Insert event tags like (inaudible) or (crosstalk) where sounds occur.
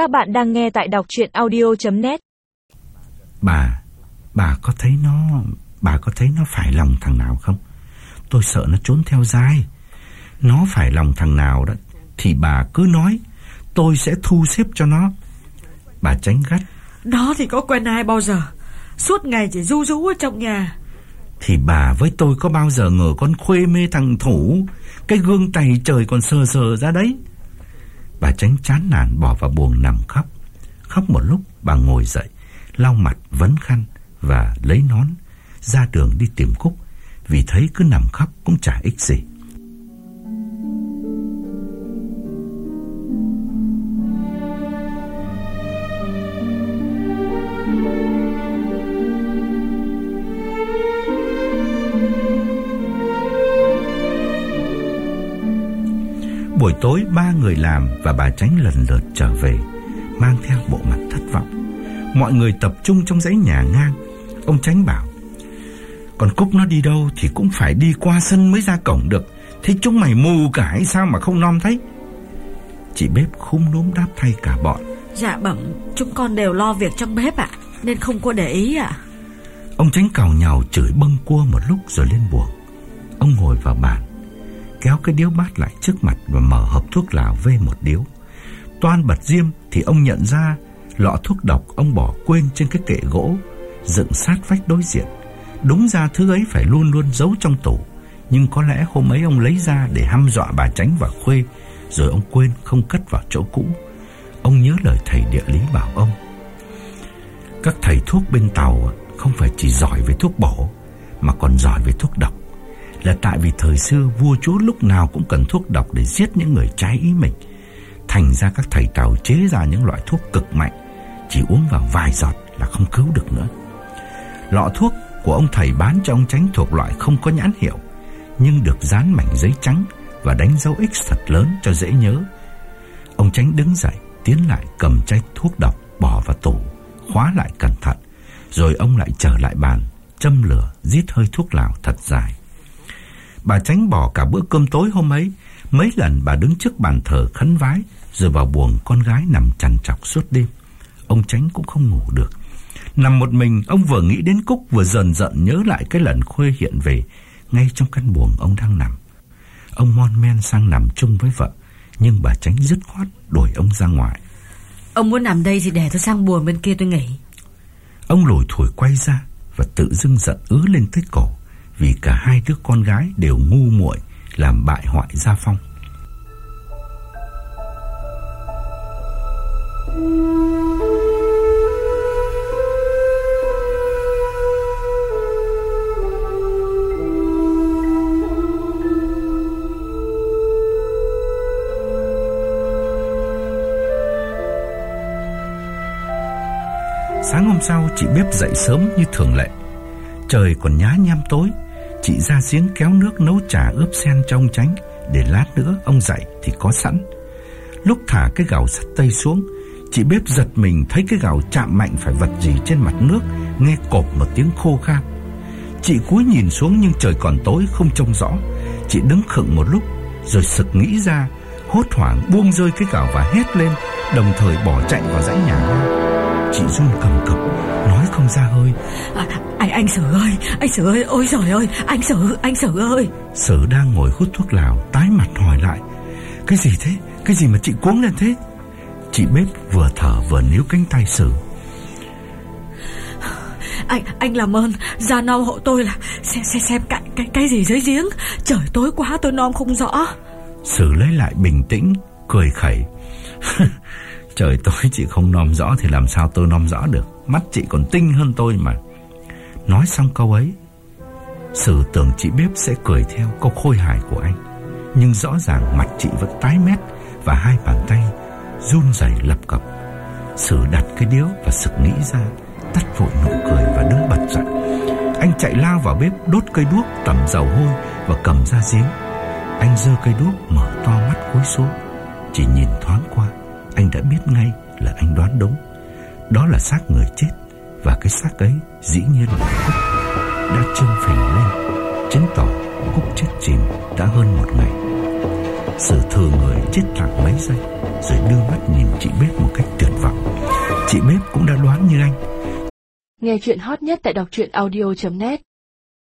Các bạn đang nghe tại đọc chuyện audio.net Bà, bà có thấy nó, bà có thấy nó phải lòng thằng nào không? Tôi sợ nó trốn theo dai. Nó phải lòng thằng nào đó, thì bà cứ nói, tôi sẽ thu xếp cho nó. Bà tránh gắt. Đó thì có quen ai bao giờ Suốt ngày chỉ ru rú ở trong nhà Thì bà với tôi có bao giờ ngờ con khuê mê thằng thủ, cái gương tay trời còn sờ sờ ra đấy. Bà tránh chán nản bỏ vào buồng nằm khóc. Khóc một lúc bà ngồi dậy, lau mặt vấn khăn và lấy nón ra đường đi tìm Cúc, vì thấy cứ nằm khóc cũng chả ích gì. Tối ba người làm và bà Tránh lần lượt trở về, mang theo bộ mặt thất vọng. Mọi người tập trung trong dãy nhà ngang. Ông Tránh bảo, còn Cúc nó đi đâu thì cũng phải đi qua sân mới ra cổng được. Thế chúng mày mù cả hay sao mà không nom thấy? Chị bếp khung núm đáp thay cả bọn. Dạ bẩm Chúng con đều lo việc trong bếp ạ Nên không có để ý ạ Ông Tránh cào nhào chửi bâng cua một lúc rồi lên buồng. Ông ngồi vào bàn, kéo cái điếu bát lại trước mặt và mở hộp thuốc lào vê một điếu. Toan bật diêm thì ông nhận ra lọ thuốc độc ông bỏ quên trên cái kệ gỗ dựng sát vách đối diện. Đúng ra thứ ấy phải luôn luôn giấu trong tủ, nhưng có lẽ hôm ấy ông lấy ra để hăm dọa bà Tránh và Khuê, rồi ông quên không cất vào chỗ cũ. Ông nhớ lời thầy địa lý bảo ông. Các thầy thuốc bên tàu không phải chỉ giỏi về thuốc bổ, mà còn giỏi về thuốc độc. Là tại vì thời xưa vua chúa lúc nào cũng cần thuốc độc để giết những người trái ý mình. Thành ra các thầy tàu chế ra những loại thuốc cực mạnh, chỉ uống vào vài giọt là không cứu được nữa. Lọ thuốc của ông thầy bán cho ông Tránh thuộc loại không có nhãn hiệu, nhưng được dán mảnh giấy trắng và đánh dấu X thật lớn cho dễ nhớ. Ông Tránh đứng dậy, tiến lại cầm chai thuốc độc bỏ vào tủ, khóa lại cẩn thận, rồi ông lại trở lại bàn, châm lửa, giết hơi thuốc lào thật dài. Bà Tránh bỏ cả bữa cơm tối hôm ấy, mấy lần bà đứng trước bàn thờ khấn vái, rồi vào buồng con gái nằm chằn chọc suốt đêm. Ông Tránh cũng không ngủ được. Nằm một mình, ông vừa nghĩ đến Cúc vừa dần dần nhớ lại cái lần Khuê hiện về, ngay trong căn buồng ông đang nằm. Ông mon men sang nằm chung với vợ, nhưng bà Tránh dứt khoát đuổi ông ra ngoài. Ông muốn nằm đây thì để tôi sang buồn bên kia tôi nghỉ Ông lủi thủi quay ra và tự dưng giận ứ lên tới cổ vì cả hai đứa con gái đều ngu muội làm bại hoại gia phong. Sáng hôm sau, chị bếp dậy sớm như thường lệ Trời còn nhá nhem tối Chị ra giếng kéo nước nấu trà ướp sen cho ông Tránh Để lát nữa ông dậy thì có sẵn. Lúc thả cái gạo sắt tây xuống, Chị bếp giật mình thấy cái gạo chạm mạnh phải vật gì trên mặt nước, Nghe cộp một tiếng khô khan. Chị cúi nhìn xuống nhưng trời còn tối, không trông rõ. Chị đứng khựng một lúc, Rồi sực nghĩ ra, Hốt hoảng buông rơi cái gạo và hét lên, Đồng thời bỏ chạy vào dãy nhà. ngang Chị run cầm cập Nói không ra hơi. À, Anh anh Sử ơi Anh Sử ơi Ôi trời ơi Anh Sử Anh Sử ơi. Sử đang ngồi hút thuốc lào Tái mặt hỏi lại. Cái gì thế? Cái gì mà chị cuống lên thế? Chị bếp vừa thở vừa níu cánh tay Sử Anh anh làm ơn Ra nom hộ tôi là Xem xem, xem cái, cái, cái gì dưới giếng. Trời tối quá tôi nom không rõ. Sử lấy lại bình tĩnh Cười khẩy (laughs) Trời tối chị không nom rõ Thì làm sao tôi nom rõ được? Mắt chị còn tinh hơn tôi mà. Nói xong câu ấy, Sử tưởng chị bếp sẽ cười theo câu khôi hài của anh. Nhưng rõ ràng mặt chị vẫn tái mét Và hai bàn tay run rẩy lập cập. Sử đặt cái điếu và sực nghĩ ra, Tắt vội nụ cười và đứng bật dậy. Anh chạy lao vào bếp, đốt cây đuốc, tẩm dầu hôi Và cầm ra giếng. Anh giơ cây đuốc, mở to mắt cúi xuống, Chỉ nhìn thoáng qua. Anh đã biết ngay là anh đoán đúng. Đó là xác người chết, Và cái xác ấy dĩ nhiên là Cúc Đã trương phình lên, Chứng tỏ Cúc chết chìm đã hơn một ngày. Sự thừa người chết lặng mấy giây, Rồi đưa mắt nhìn chị bếp một cách tuyệt vọng. Chị bếp cũng đã đoán như anh. Nghe chuyện hot nhất tại đọc truyện audio.net